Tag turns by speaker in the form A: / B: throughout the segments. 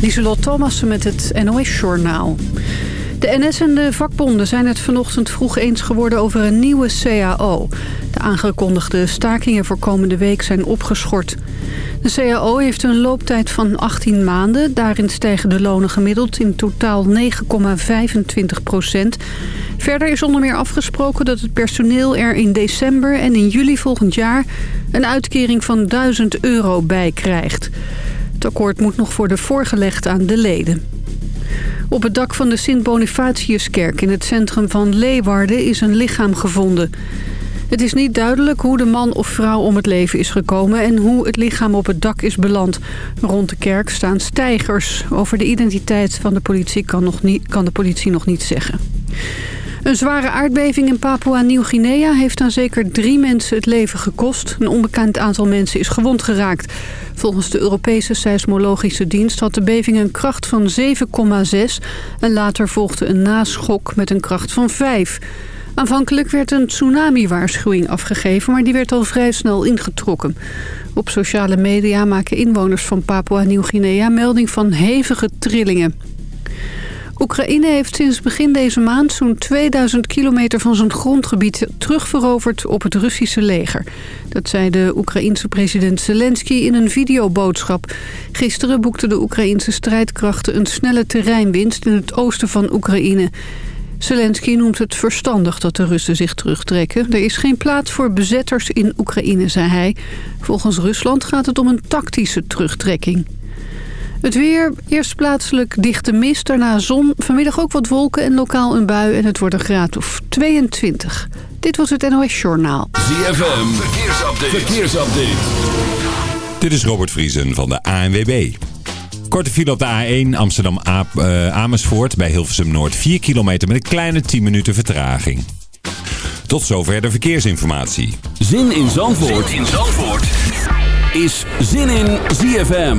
A: Lieselot Thomassen met het NOS-journaal. De NS en de vakbonden zijn het vanochtend vroeg eens geworden over een nieuwe CAO. De aangekondigde stakingen voor komende week zijn opgeschort. De CAO heeft een looptijd van 18 maanden. Daarin stijgen de lonen gemiddeld in totaal 9,25 procent. Verder is onder meer afgesproken dat het personeel er in december en in juli volgend jaar... een uitkering van 1000 euro bij krijgt. Het akkoord moet nog worden voorgelegd aan de leden. Op het dak van de Sint-Bonifatiuskerk in het centrum van Leeuwarden is een lichaam gevonden. Het is niet duidelijk hoe de man of vrouw om het leven is gekomen... en hoe het lichaam op het dak is beland. Rond de kerk staan stijgers. Over de identiteit van de politie kan, nog niet, kan de politie nog niet zeggen. Een zware aardbeving in Papua-Nieuw-Guinea heeft aan zeker drie mensen het leven gekost. Een onbekend aantal mensen is gewond geraakt. Volgens de Europese seismologische dienst had de beving een kracht van 7,6 en later volgde een naschok met een kracht van 5. Aanvankelijk werd een tsunami-waarschuwing afgegeven, maar die werd al vrij snel ingetrokken. Op sociale media maken inwoners van Papua-Nieuw-Guinea melding van hevige trillingen. Oekraïne heeft sinds begin deze maand zo'n 2000 kilometer van zijn grondgebied terugveroverd op het Russische leger. Dat zei de Oekraïense president Zelensky in een videoboodschap. Gisteren boekten de Oekraïense strijdkrachten een snelle terreinwinst in het oosten van Oekraïne. Zelensky noemt het verstandig dat de Russen zich terugtrekken. Er is geen plaats voor bezetters in Oekraïne, zei hij. Volgens Rusland gaat het om een tactische terugtrekking. Het weer, eerst plaatselijk dichte mist, daarna zon. Vanmiddag ook wat wolken en lokaal een bui en het wordt een graad of 22. Dit was het NOS Journaal.
B: ZFM, verkeersupdate. verkeersupdate.
C: Dit is Robert Vriesen van de ANWB. Korte file op de A1 Amsterdam-Amersfoort bij Hilversum Noord. 4 kilometer met een kleine 10 minuten vertraging. Tot zover de verkeersinformatie.
B: Zin in Zandvoort, zin in Zandvoort. is Zin in ZFM.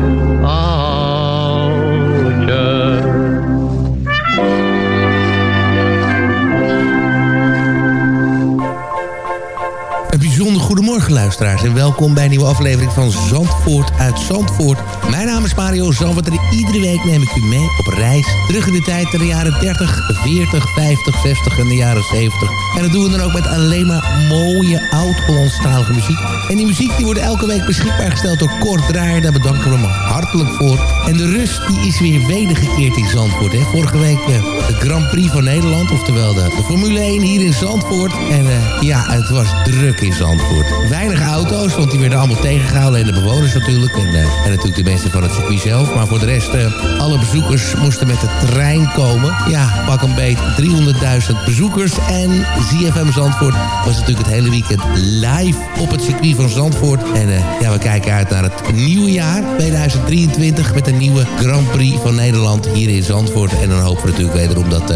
D: kurumu goedemorgen luisteraars en welkom bij een nieuwe aflevering van Zandvoort uit Zandvoort. Mijn naam is Mario Zandvoort en iedere week neem ik u mee op reis. Terug in de tijd in de jaren 30, 40, 50, 60 en de jaren 70. En dat doen we dan ook met alleen maar mooie oud-Hollandstalige muziek. En die muziek die wordt elke week beschikbaar gesteld door Kort Draaier. Daar bedanken we hem hartelijk voor. En de rust die is weer wedergekeerd in Zandvoort. Hè. Vorige week eh, de Grand Prix van Nederland, oftewel de, de Formule 1 hier in Zandvoort. En eh, ja, het was druk in Zandvoort. Weinig auto's, want die werden allemaal tegengehouden. En de bewoners natuurlijk. En, eh, en natuurlijk de mensen van het circuit zelf. Maar voor de rest, eh, alle bezoekers moesten met de trein komen. Ja, pak een beet 300.000 bezoekers. En ZFM Zandvoort was natuurlijk het hele weekend live op het circuit van Zandvoort. En eh, ja, we kijken uit naar het nieuwe jaar 2023 met een nieuwe Grand Prix van Nederland hier in Zandvoort. En dan hopen we natuurlijk wederom dat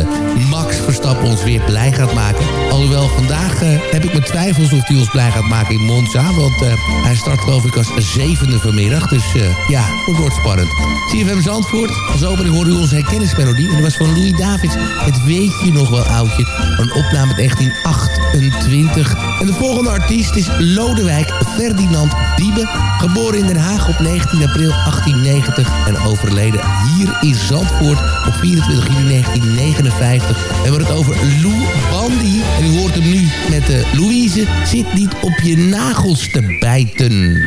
D: Max Verstappen ons weer blij gaat maken. Alhoewel, vandaag heb ik mijn twijfels of hij ons blij gaat maken in Monza. Want eh, hij start geloof ik als zevende vanmiddag. Dus eh, ja, het wordt spannend. CFM Zandvoort, als opening hoorde u onze herkenningsmelodie. En dat was van Louis Davids. Het weet je nog wel oudje. Een opname uit 1928. En de volgende artiest is Lodewijk Ferdinand Diebe. Geboren in Den Haag op 19 april 1890. En overleden hier in Zandvoort op 24 juli 1959. We hebben het over Lou Bandy. En u hoort hem nu met de Louise. Zit niet op je nagels te bijten.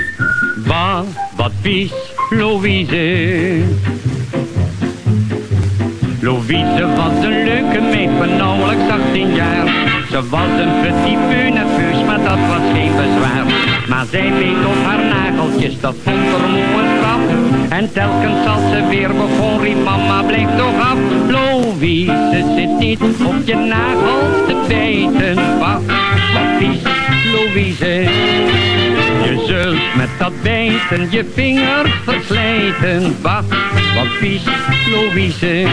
E: Wat, wat vies, Louise. Louise was een leuke meid van nauwelijks 18 jaar. Ze was een petit peu nerveus, maar dat was geen bezwaar. Maar zij beet op haar nageltjes, dat vond haar moe straf. En telkens als ze weer begon, riep mama, blijf toch af. Louise zit niet op je nagels te bijten. Wat, wat vies, Je zult met dat bijten je vingers verslijten. Wat, wat vies, Louise.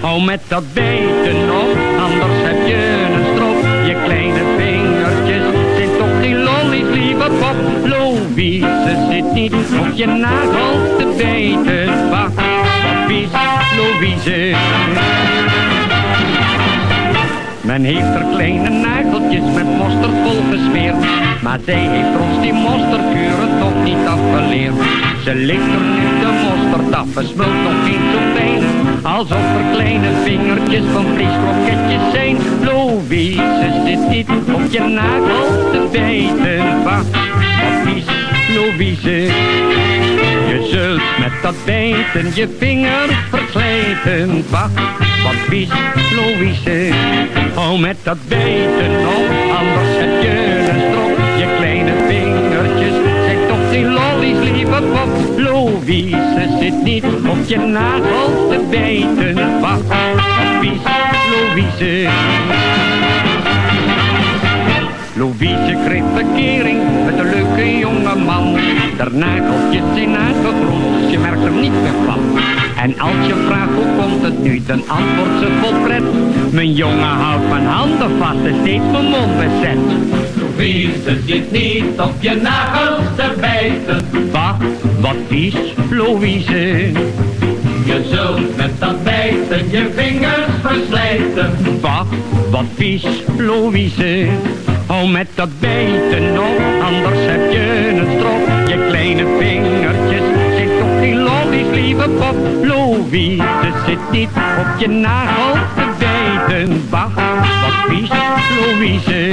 E: Hou met dat bijten op, anders heb je een strop. Je kleine vingertjes zijn toch geen lollies, lieve pop. Louise zit niet op je nagels te bijten. Wat, wat vies, Louise. Men heeft er kleine nageltjes met mosterd vol gesmeerd. Maar zij heeft ons die mosterdkuren toch niet afgeleerd. Ze ligt er nu de mosterd af, het smult nog niet zo fijn. Alsof er kleine vingertjes van vleeskroketjes zijn. Louise zit niet op je nagels te bijten. Wat,
F: Louise. Je zult met dat bijten je vinger verslijten. Wacht, wat vies, Louise. Hou met dat bijten op, anders heb je een. Je kleine vingertjes zijn toch geen lollies, lieve pop. Louise zit niet op je nagels te bijten. Wacht, wat vies, Louise. Louise kreeg verkering met een leuke jonge man. Der nageltjes zijn uitgegroeid, dus je merkt er niet meer van. En als je vraagt hoe komt het nu, dan antwoordt ze vol pret. Mijn jongen houdt mijn handen vast en steeds mijn mond bezet. Louise zit niet op je nagels te bijten. Wacht, wat vies, Louise. Je zult met dat bijten je vingers verslijten. Wacht, wat vies, Louise. Hou met dat bijten op, anders heb je een strop. Je kleine vingertjes zijn toch geen lollies, lieve pop. Louise zit niet op je nagel te bijten. Wacht, wat vies, Louise.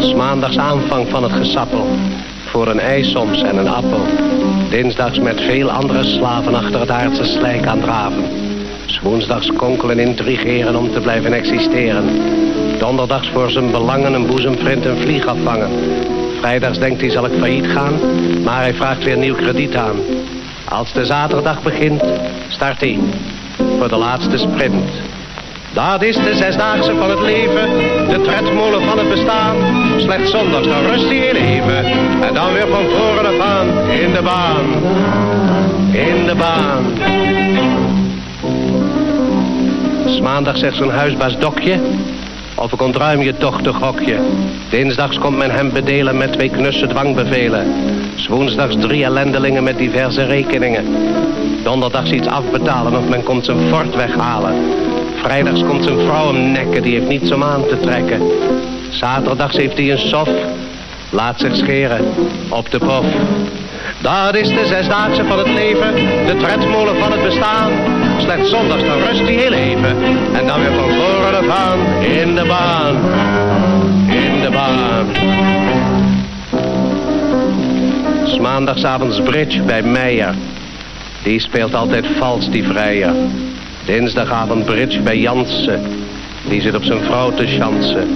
G: Maandags aanvang van het gesappel. Voor een ei soms en een appel. Dinsdags met veel andere slaven achter het aardse slijk aan draven. S woensdags konkelen intrigeren om te blijven existeren. Donderdags voor zijn belangen een boezemvriend een vlieg afvangen. Vrijdags denkt hij zal ik failliet gaan, maar hij vraagt weer nieuw krediet aan. Als de zaterdag begint, start hij voor de laatste sprint. Dat is de zesdaagse van het leven, de tredmolen van het bestaan. Slechts zondags dan rust hij heel even en dan weer van voren af aan in de baan. In de baan. Maandag zegt zo'n huisbaas dokje, of ik ontruim je dochter gokje. Dinsdags komt men hem bedelen met twee knusse dwangbevelen. Woensdags drie ellendelingen met diverse rekeningen. Donderdags iets afbetalen of men komt zijn fort weghalen. Vrijdags komt zijn vrouw hem nekken, die heeft niets om aan te trekken. Zaterdags heeft hij een sof, laat zich scheren op de pof. Dat is de zesdaagse van het leven, de tredmolen van het bestaan. Slechts zondags dan rust hij heel even en dan weer van voren af aan in de baan. In de baan. S maandagsavonds bridge bij Meijer. Die speelt altijd vals, die vrijer. Dinsdagavond bridge bij Jansen. Die zit op zijn vrouw te chansen.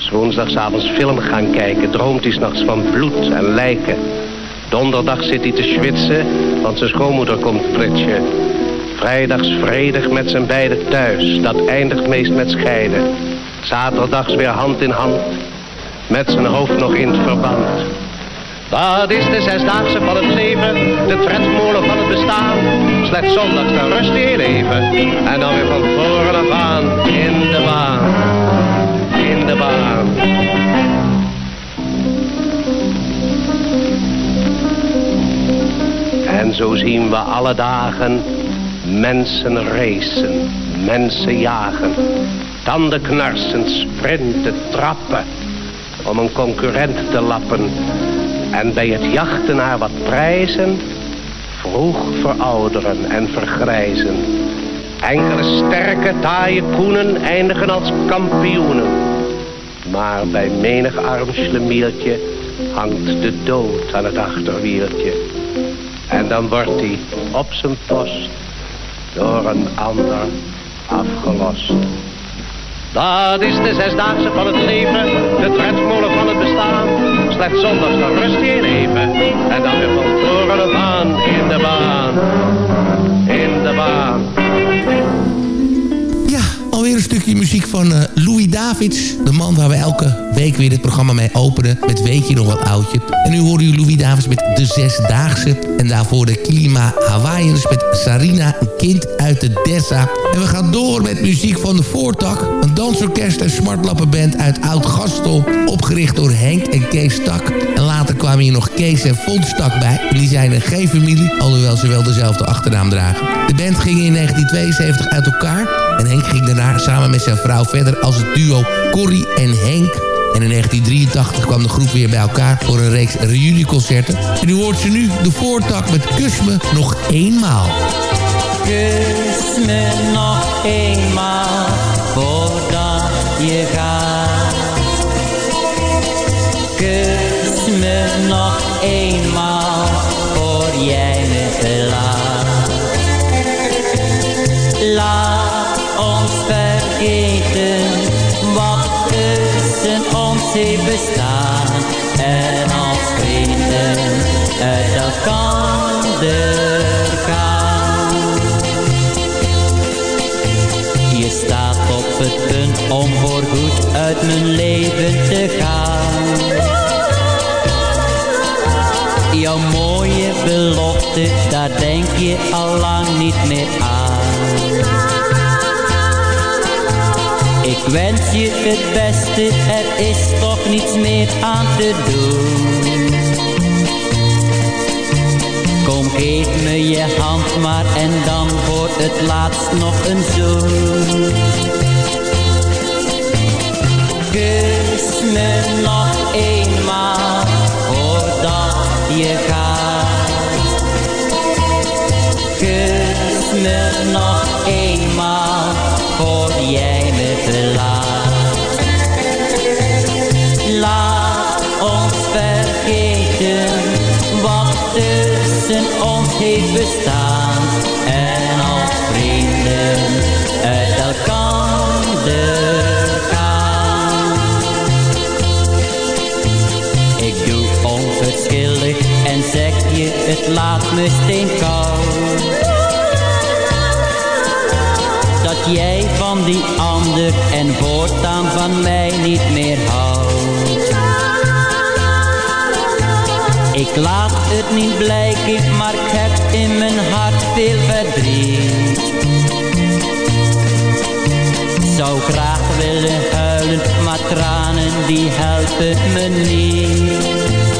G: S woensdagsavonds film gaan kijken. Droomt hij s'nachts van bloed en lijken. Donderdag zit hij te schwitsen, want zijn schoonmoeder komt pritsje. Vrijdags vredig met zijn beiden thuis. Dat eindigt meest met scheiden. Zaterdags weer hand in hand. Met zijn hoofd nog in het verband. Dat is de zesdaagse van het leven, de tredmolen van het bestaan. Slechts zondags dan rust hij heel even en dan weer van voren af aan in de baan, in de baan. En zo zien we alle dagen mensen racen, mensen jagen. Tanden knarsen, sprinten, trappen om een concurrent te lappen. En bij het jachten naar wat prijzen, vroeg verouderen en vergrijzen. Enkele sterke, taaie koenen eindigen als kampioenen. Maar bij menig arm schlemieltje hangt de dood aan het achterwieltje. En dan wordt hij op zijn post door een ander afgelost. Dat is de zesdaagse van het leven, de tredmolen van het bestaan. Slechts zondags dan rust hij even en dan weer van voren af aan in de baan, in de baan.
D: Ja, alweer een stukje muziek van eh, Louis Davids. De man waar we elke week weer dit programma mee openen. Met Weet je nog wat oudje. En nu hoorde u Louis Davids met De Zesdaagse. En daarvoor de Klima Hawaiians met Sarina, een kind uit de Dessa. En we gaan door met muziek van de Voortak. Een dansorkest en smartlappenband uit Oud-Gastel. Opgericht door Henk en Kees Tak. En later kwamen hier nog Kees en Fons Tak bij. En die zijn een geen familie, alhoewel ze wel dezelfde achternaam dragen. De band ging in 1972 uit elkaar. En Henk ging daarna samen met zijn vrouw verder als het duo Corrie en Henk. En in 1983 kwam de groep weer bij elkaar voor een reeks reunieconcerten. En u hoort ze nu, de voortak met Kus me nog eenmaal.
H: Kus me nog eenmaal voordat je gaat. Kus me nog eenmaal voor jij om voorgoed uit mijn leven te gaan. Jouw mooie belofte, daar denk je al lang niet meer aan. Ik wens je het beste, er is toch niets meer aan te doen. Kom, geef me je hand maar en dan voor het laatst nog een zoen. Kus me nog eenmaal voordat je gaat. Kus me nog eenmaal voor jij me verlaat. Laat ons vergeten wat tussen ons heeft bestaan. Laat me steenkoud dat jij van die ander en voortaan van mij niet meer houdt. Ik laat het niet blijken, maar ik heb in mijn hart veel verdriet. Zou graag willen huilen, maar tranen die helpen me niet.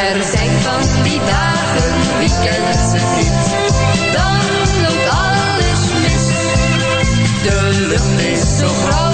I: Er zijn van die dagen, wie kent ze niet? Dan loopt alles mis. De lucht is zo grauw,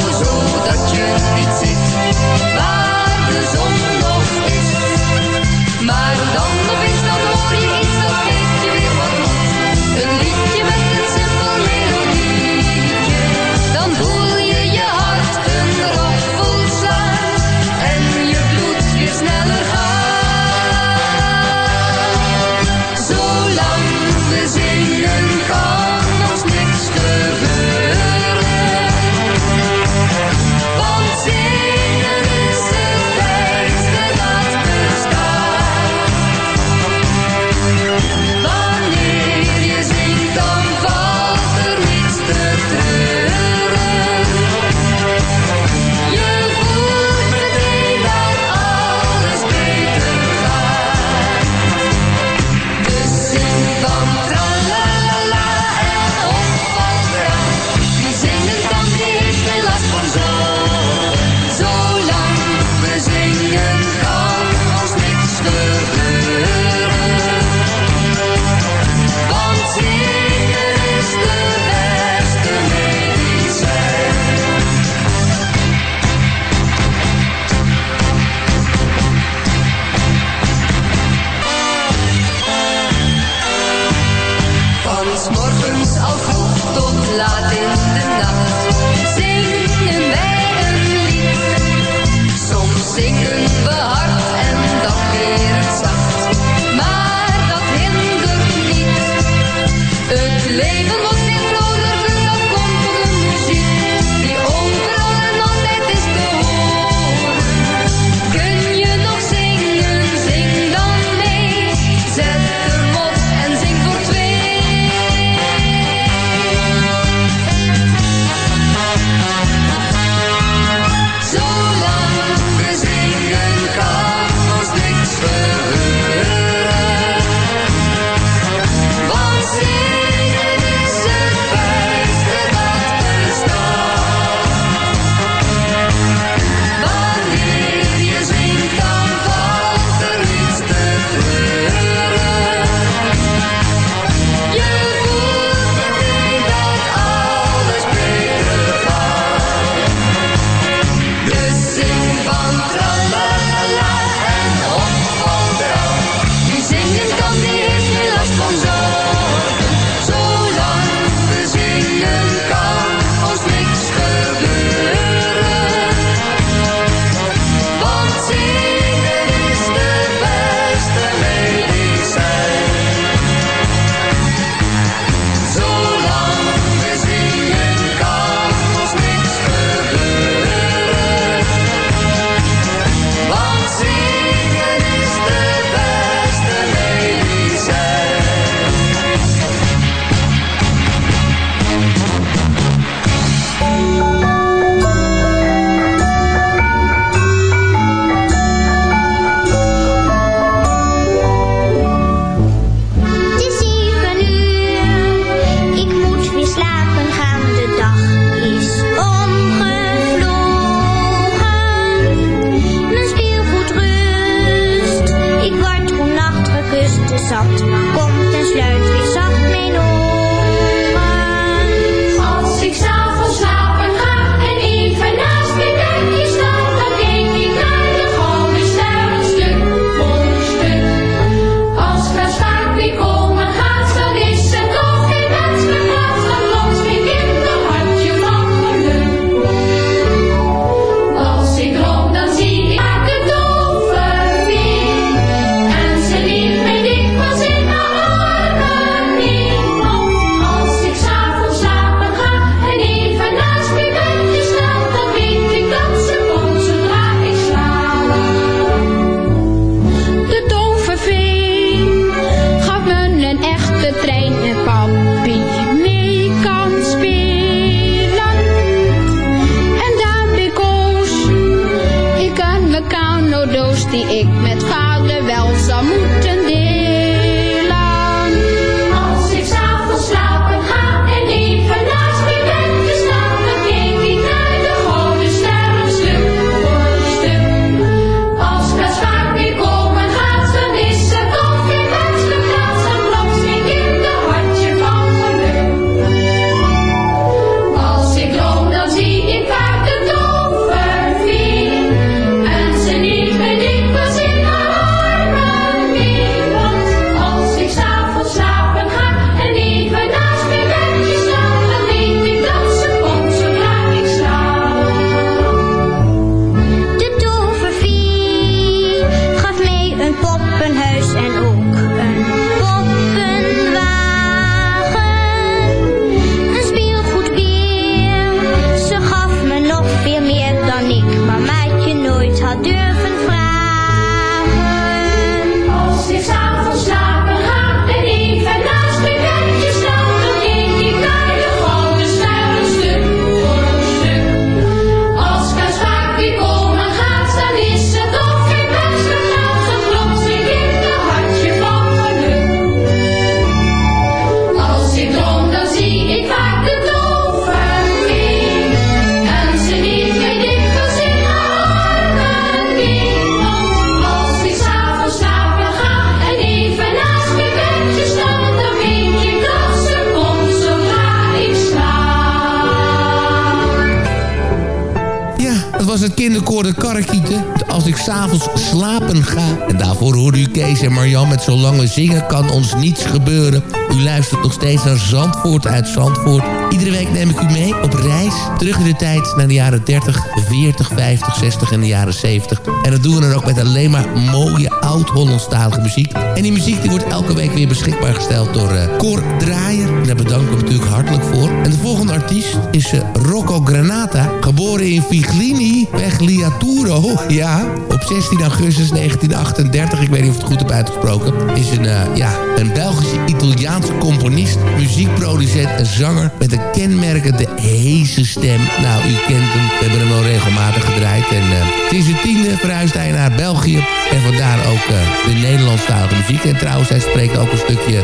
I: Zolang we zingen kan ons niets gebeuren.
D: U luistert nog steeds naar Zandvoort uit Zandvoort. Iedere week neem ik u mee op reis. Terug in de tijd naar de jaren 30, 40, 50, 60 en de jaren 70. En dat doen we dan ook met alleen maar mooie oud-Hollandstalige muziek. En die muziek die wordt elke week weer beschikbaar gesteld door uh, Cor Draaier. Daar bedank ik hem natuurlijk hartelijk voor. En de volgende artiest is uh, Rocco Granata. Geboren in Figlini, Liaturo. Ja, op 16 augustus 1938. Ik weet niet of het goed heb uitgesproken. Is een, uh, ja, een Belgische Italiaanse componist, muziekproducent en zanger... met een kenmerkende heese stem. Nou, u kent hem. We hebben hem wel regelmatig gedraaid. En uh, sinds de tiende verhuisd hij naar België. En vandaar ook uh, de Nederlandstalige muziek. En trouwens, hij spreekt ook een stukje uh,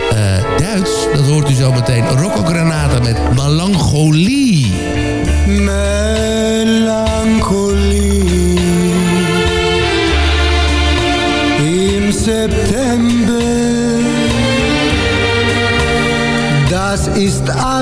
D: Duits. Dat hoort u zo meteen. Rocco Granata met Melancholie.
J: Melancholie. Im September. Das ist alles,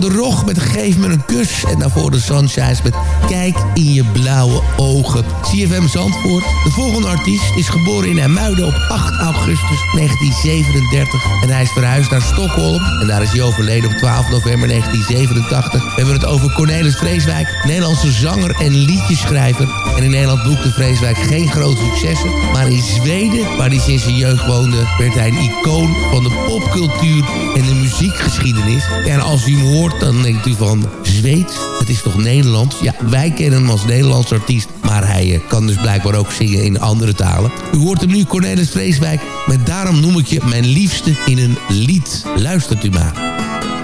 D: De Rog met Geef me een kus. En daarvoor de Sunshines met Kijk in je blauwe ogen. CFM Zandvoort. De volgende artiest is geboren in Hermuiden op 8 augustus 1937. En hij is verhuisd naar Stockholm. En daar is hij overleden op 12 november 1987. We hebben het over Cornelis Vreeswijk. Nederlandse zanger en liedjeschrijver. En in Nederland boekte Vreeswijk geen grote successen. Maar in Zweden, waar hij sinds zijn jeugd woonde... werd hij een icoon van de popcultuur en de muziekgeschiedenis. En als u hem hoort, dan denkt u van... Zweeds, het is toch Nederlands? Ja, wij kennen hem als Nederlands artiest. Maar hij eh, kan dus blijkbaar ook zingen in andere talen. U hoort hem nu, Cornelis Vreeswijk. Met Daarom noem ik je mijn liefste in een lied. Luistert u maar.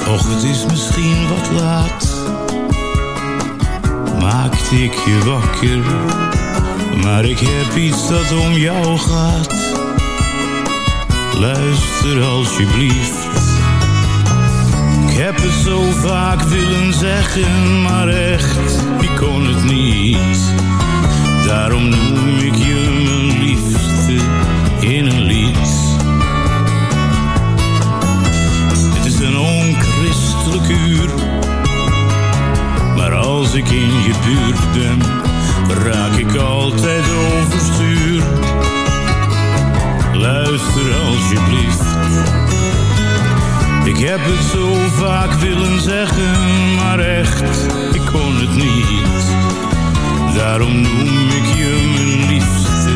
F: Och, het is misschien wat laat. Maakte ik je wakker. Maar ik heb iets dat om jou gaat. Luister alsjeblieft. Heb het zo vaak willen zeggen, maar echt, ik kon het niet. Daarom noem ik je mijn liefste in een lied. Het is een onchristelijk uur. Maar als ik in je buurt ben, raak ik altijd overstuur. Luister alsjeblieft. Ik heb het zo vaak willen zeggen, maar echt, ik kon het niet. Daarom noem ik je mijn liefste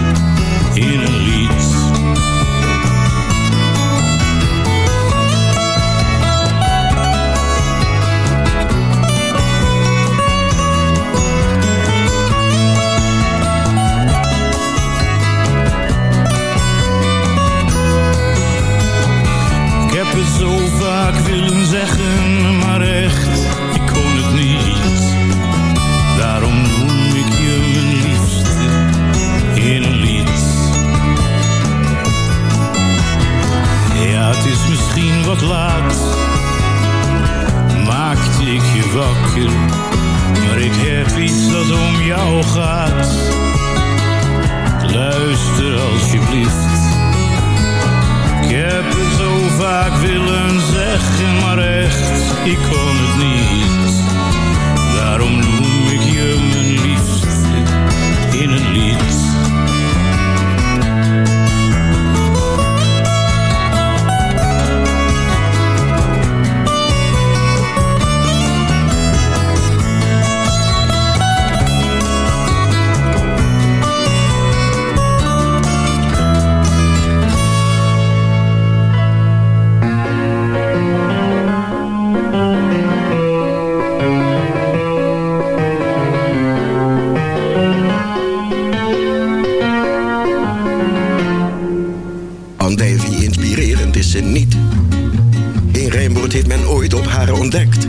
K: Geen rijmwoord heeft men ooit op haar ontdekt.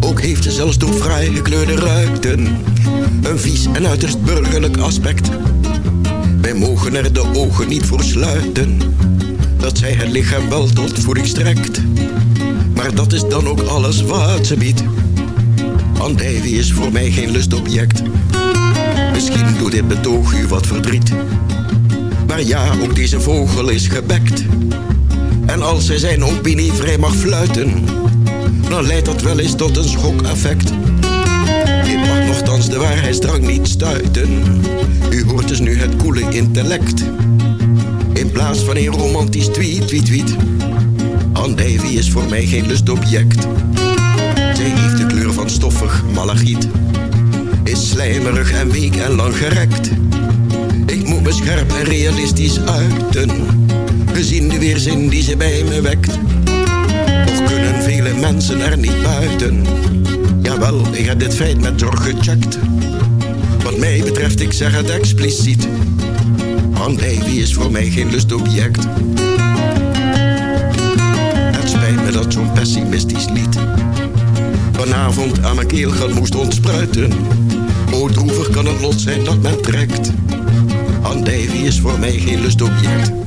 K: Ook heeft ze zelfs door fraai gekleurde ruiten een vies en uiterst burgerlijk aspect. Wij mogen er de ogen niet voor sluiten dat zij het lichaam wel tot voeding strekt. Maar dat is dan ook alles wat ze biedt. Andijvie is voor mij geen lustobject. Misschien doet dit betoog u wat verdriet. Maar ja, ook deze vogel is gebekt. En als zij zijn opinie vrij mag fluiten, dan leidt dat wel eens tot een schokeffect. Dit mag nogthans de waarheidsdrang niet stuiten. U hoort dus nu het koele intellect. In plaats van een romantisch tweet, tweet, tweet. Andijvie is voor mij geen lustobject. Zij heeft de kleur van stoffig malachiet. Is slijmerig en week en lang gerekt. Ik moet me scherp en realistisch uiten. Gezien de weerzin die ze bij me wekt. Toch kunnen vele mensen er niet buiten. Jawel, ik heb dit feit met zorg gecheckt. Wat mij betreft, ik zeg het expliciet. Andijvie is voor mij geen lustobject. Het spijt me dat zo'n pessimistisch lied vanavond aan mijn keelgat moest ontspruiten. O droevig kan het lot zijn dat men trekt. Andijvie is voor mij geen lustobject.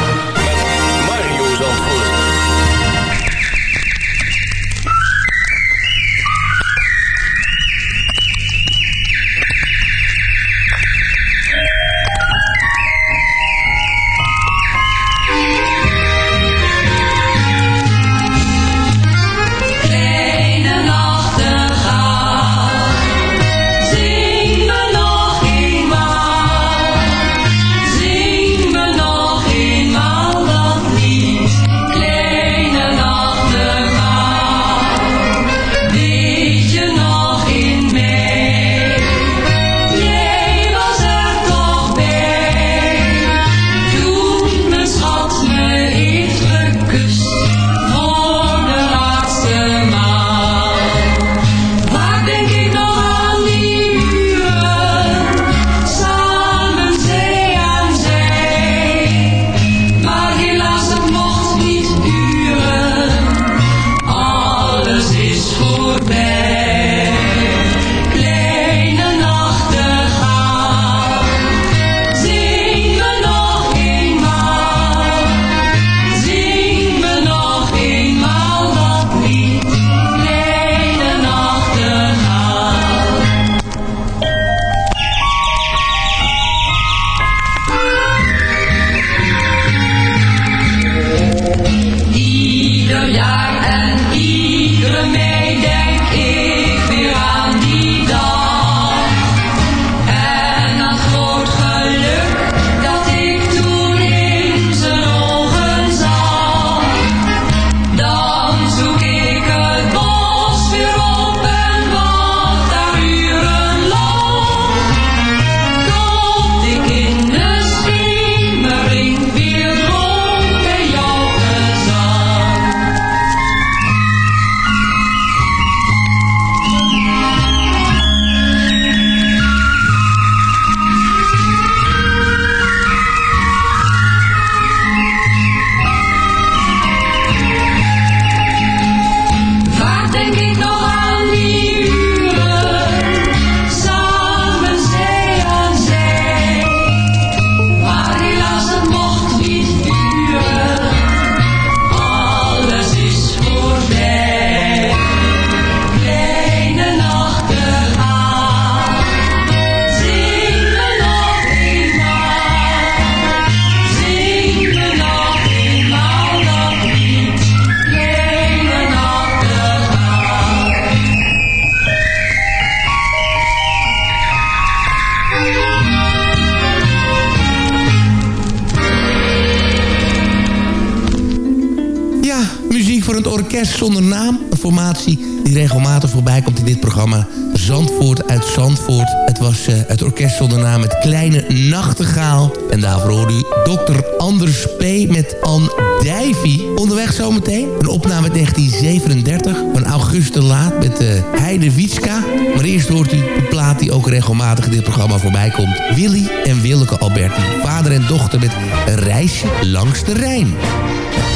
D: Anders P. met Ann Dijvie. Onderweg zometeen een opname uit 1937 van Auguste Laat met uh, Heide Wietska. Maar eerst hoort u de plaat die ook regelmatig in dit programma voorbij komt. Willy en Willeke Alberti. Vader en dochter met een reisje langs de Rijn.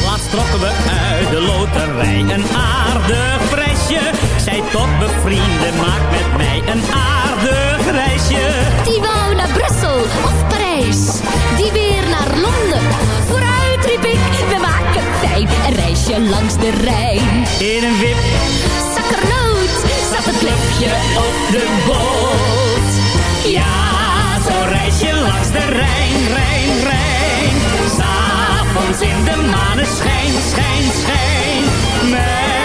L: Laatst trokken we uit de loterij een aardig prijsje. Zij tot bevrienden, maak met mij een aardig reisje.
M: Die wou naar Brussel of Parijs, die weer naar Londen. Vooruit riep ik, we maken fijn een reisje langs de Rijn.
L: In een wip,
M: Zakkernoot zat het klepje
L: op de boot. Ja, zo'n reisje langs de Rijn, Rijn, Rijn. S'avonds in de maneschijn, schijn, schijn. Lekker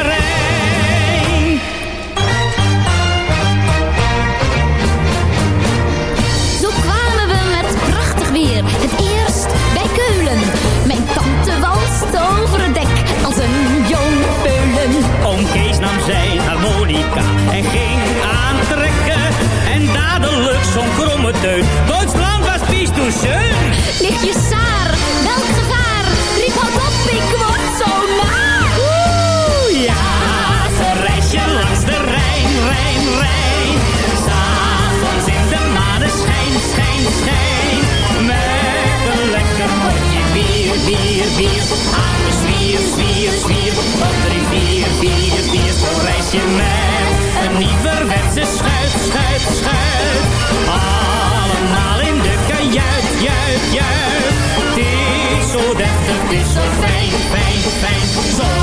M: weer. Het eerst bij Keulen. Mijn tante walst over het dek als een jong peulen.
L: Oom Kees nam zijn harmonica en ging aantrekken. En dadelijk zo'n kromme teut. Duitsland was pies toen schön.
M: Welk
L: het is zo fijn, fijn, fijn. Zo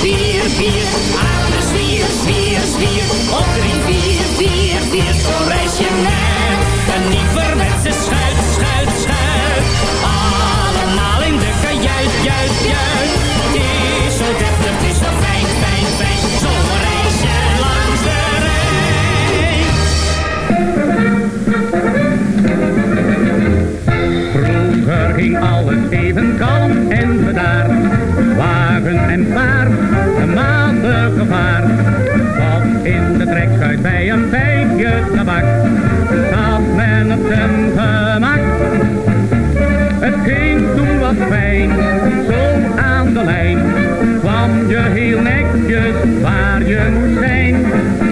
L: bier. Aan de zwier, zwier, zwier. Op drie, vier, vier, vier. Zo reis je met een nieuwerwetse schuit, schuit, schuit. Allemaal in de kajuit, juit, juit. Het is zo deftig, het is zo fijn, fijn, fijn. Zo reis je langs de Rijn.
N: Vroeger ging alles even kalm en bedaard. En paard, een matig gevaar. Tot in de trekschuit bij een pijpje tabak. Zat men op zijn gemak. Het ging toen wat fijn, zo aan de lijn. Kwam je heel netjes waar je moest zijn.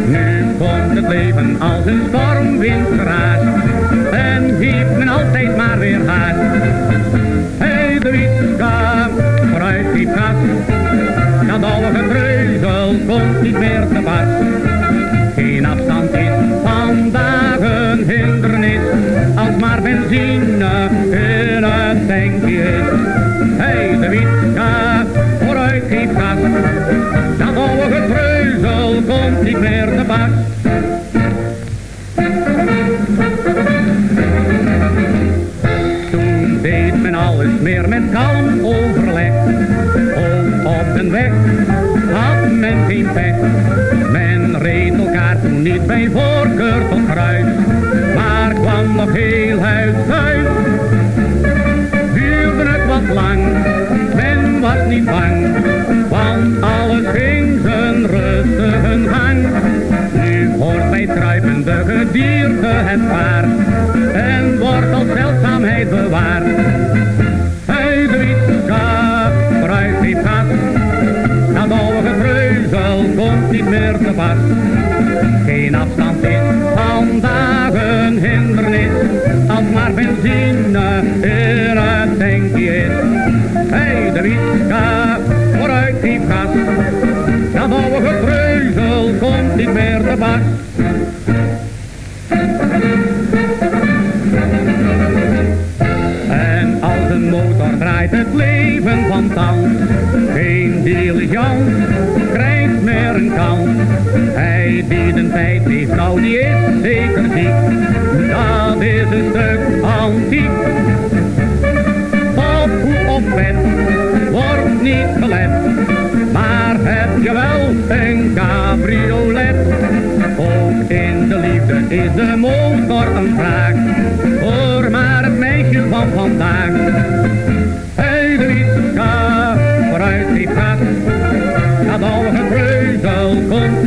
N: Nu komt het leven als een stormwind geraast. En heeft men altijd maar weer haast. Hey, de wieska, vooruit die gas. Dat oude komt niet meer te pas. Geen afstand is vandaag een hindernis, als maar benzine in het tankje is. Hey, de wieska, vooruit geef gas. Dat oude komt niet meer te pas. Toen deed men alles meer met kalm overleg. Den weg had men geen pech. Men reed elkaar toen niet bij voorkeur tot kruis, maar kwam nog heel huis thuis. Duurde het wat lang, men was niet bang, want alles ging zijn rustige gang. Nu hoort bij kruipende gedierte het paard, en wordt als zeldzaamheid bewaard. Meer. Geen afstand is vandaag een hindernis, als maar benzine in het tankje is. Hey, de wieska, vooruit die gas, dat oude getreuzel komt niet meer te pas. En als een motor draait het leven van tand. Geen meer een kans. Hij die de tijd heeft, nou die is zeker ziek. Dat is een stuk antiek. Op hoe of vet wordt niet gelet. Maar heb je wel een cabriolet? Ook in de liefde is de motor een vraag.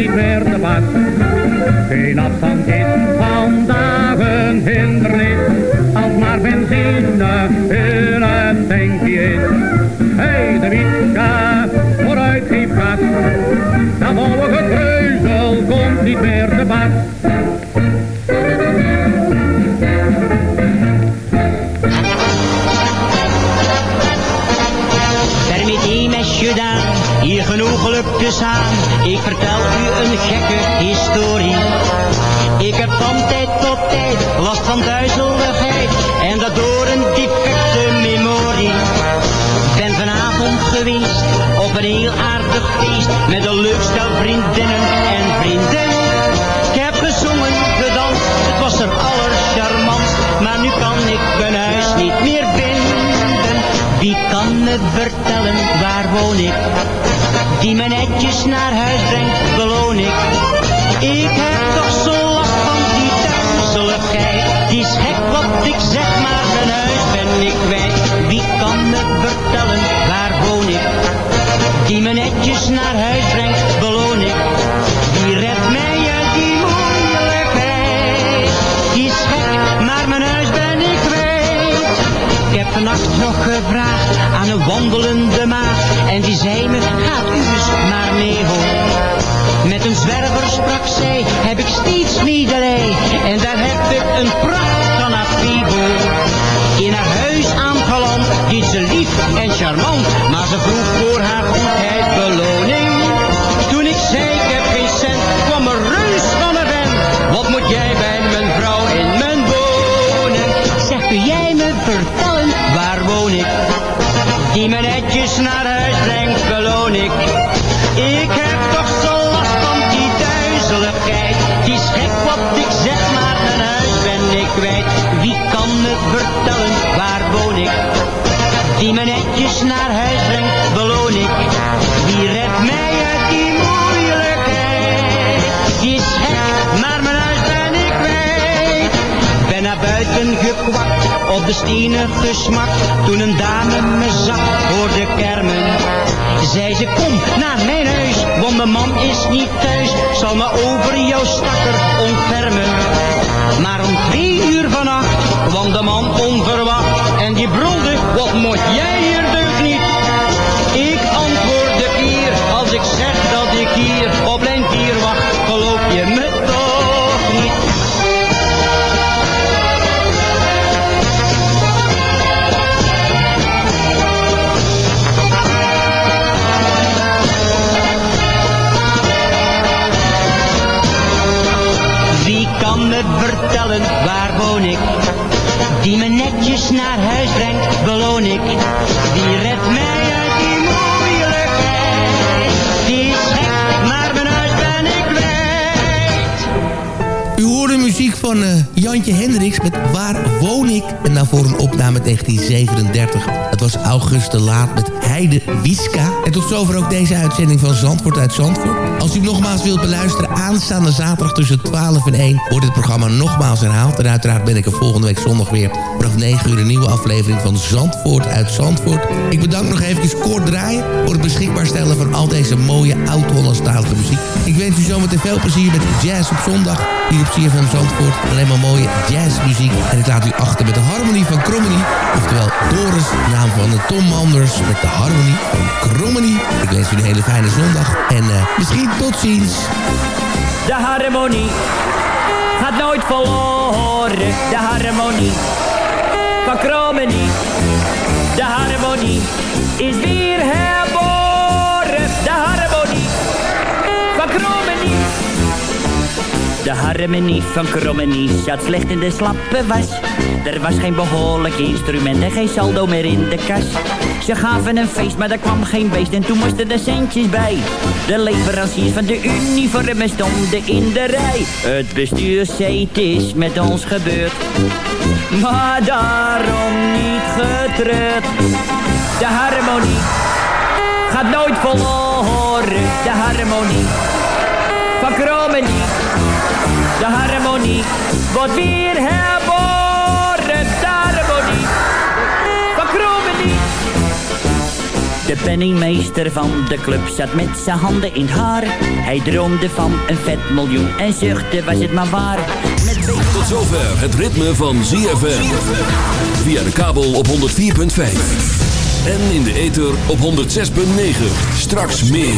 N: Pas. Geen afstand is vandaag een hindernis, als maar benzine in het tankje is. Hey, de wietska, vooruit geef gas, dat oude gekreuzel komt niet meer te pas.
O: Ik vertel u een gekke historie. Ik heb van tijd tot tijd last van duizeligheid. En dat door een defecte memorie. Ben vanavond geweest op een heel aardig feest. Met een leuk stel vriendinnen en vrienden. Ik heb gezongen, gedanst, het was er allercharmantst. Maar nu kan ik mijn huis niet meer vinden. Wie kan me vertellen, waar woon ik? Die me netjes naar huis brengt, beloon ik. Ik heb toch zo last van die duizeligheid. Die is gek wat ik zeg, maar mijn huis ben ik kwijt. Wie kan me vertellen, waar woon ik? Die me netjes naar huis brengt, beloon ik. Wie redt mij uit die moeilijkheid? Die is gek, maar mijn huis ben ik kwijt. Ik heb vannacht nog gevraagd aan een wandelende maag. En die zei me, gaat u eens maar mee hoor. Met een zwerver sprak zij, heb ik steeds medelij. En daar heb ik een pracht van Afibo. In haar huis aangeland, die ze lief en charmant. Maar ze vroeg stenen gesmakt. Toen een dame me zag voor de kermen. Zei ze, kom naar mijn huis, want de man is niet thuis. Zal me over jouw stakker ontfermen. Maar om twee uur vannacht kwam de man onverwacht. En die brulde, wat moet jij hier deugd niet? Ik antwoordde vier, als ik zeg dat ik hier op lijn 4 wacht, vertellen, waar woon ik? Die me netjes naar huis brengt, beloon ik. Wie redt mij uit die moeilijkheid? Die is maar mijn huis ben ik kwijt.
D: U hoorde muziek van eh, Jantje Hendricks met Waar woon ik? En daarvoor een opname 1937. Het was August de Laat met Heide Wiska. En tot zover ook deze uitzending van Zandvoort uit Zandvoort. Als u nogmaals wilt beluisteren, aanstaande zaterdag tussen 12 en 1... wordt het programma nogmaals herhaald. En uiteraard ben ik er volgende week zondag weer... vanaf 9 uur een nieuwe aflevering van Zandvoort uit Zandvoort. Ik bedank nog even kort draaien... voor het beschikbaar stellen van al deze mooie oud-Hollandstalige muziek. Ik wens u zometeen veel plezier met jazz op zondag... hier op CFM Zandvoort. Alleen maar mooie jazzmuziek. En ik laat u achter met de harmonie van Krommenie. Oftewel Doris, naam van de Tom Manders met de harmonie van Krommenie. Ik wens u een hele fijne zondag. En eh, misschien tot ziens.
H: De harmonie gaat nooit verloren. De harmonie van Krommenie. De harmonie is weer herboren. De harmonie van Krommenie zat slecht in de slappe was. Er was geen behoorlijk instrument en geen saldo meer in de kas. Ze gaven een feest, maar er kwam geen beest en toen moesten er centjes bij. De leveranciers van de uniformen stonden in de rij. Het bestuur zei het is met ons gebeurd. Maar daarom niet getreurd. De harmonie gaat nooit verloren. De harmonie van Krommenie. De harmonie wordt weer herboren. De harmonie van Krommenie. De penningmeester van de club zat met zijn handen in het haar. Hij droomde van een vet miljoen en zuchtte was het maar waar.
B: Tot zover het ritme van ZFM. Via de kabel op 104.5. En in de ether op 106.9. Straks meer.